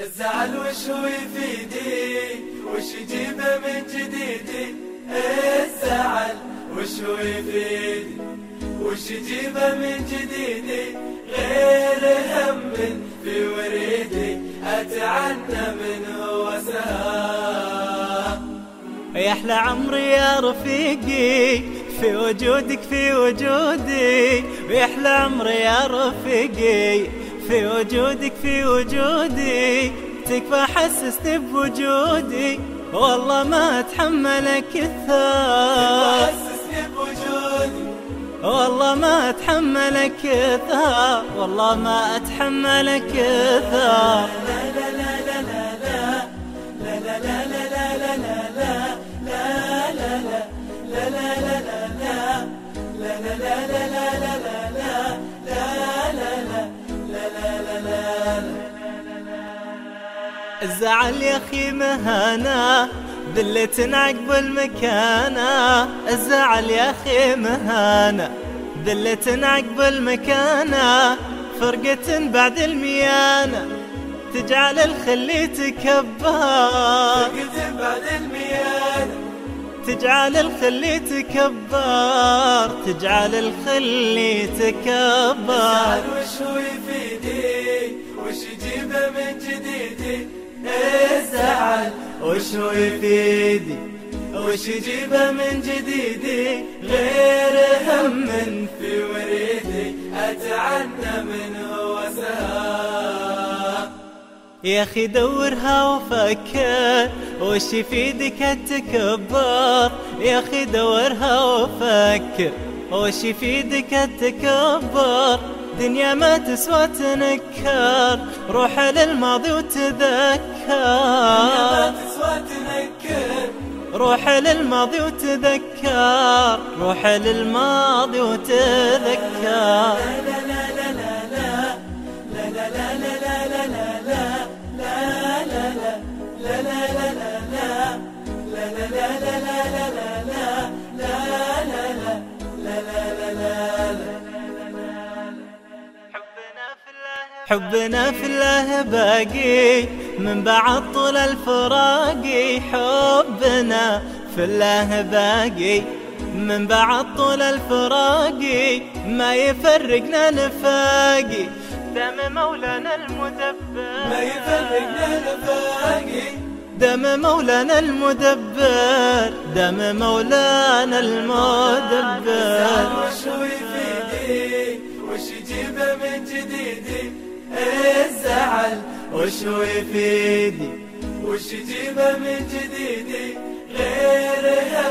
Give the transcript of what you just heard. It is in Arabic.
الزعل وش هو يفيدي؟ وش يجيبه من جديدي؟ الزعل وش هو يفيدي؟ وش يجيبه من جديدي؟ غير هم في وريدي أتعنى منه وسهام يا أحلى عمري يا رفيقي في وجودك في وجودي. ويا أحلى عمري يا رفيقي في وجودك في وجودي تكفى حسسني بوجودي والله ما اتحملك الثار حسسني بوجودي والله ما اتحملك ثار والله ما اتحملك ثار لا لا لا لا لا لا لا لا لا لا لا لا الزعل يا أخي مهانا ذلة عقب المكانة الزعل يا أخي مهانا ذلة عقب المكانة فرقة بعد الميانة تجعل الخل يتكبر فرقة بعد الميانة. تجعل الخل يتكبر تجعل الخل يتكبر الزعل وش هو يفيدي وش يجيبه من جديدي؟ الزعل وش هو يفيدي وش يجيبه من جديدي؟ غير هم في وريدي أتعنى منه وسهام يا أخي دورها وفكر وش يفيدك التكبر يا أخي دورها وفكر وش يفيدك التكبر دنيا ما تسوى تنكر روح للماضي وتذكر. روح للماضي وتذكر روح للماضي وتذكر. لا لا لا لا حبنا في الله باقي من بعد طول الفراقي حبنا في الله باقي. من بعد طول الفراقي ما يفرقنا نفاقي دم مولانا المدبر. ما يفرقنا نفاقي دم مولانا المدبر. دم مولانا المدبر. وش يفيدي وش يجيبه من جديدي الزعل. وش يفيدني وش جيبه من جديدي؟ غيرها.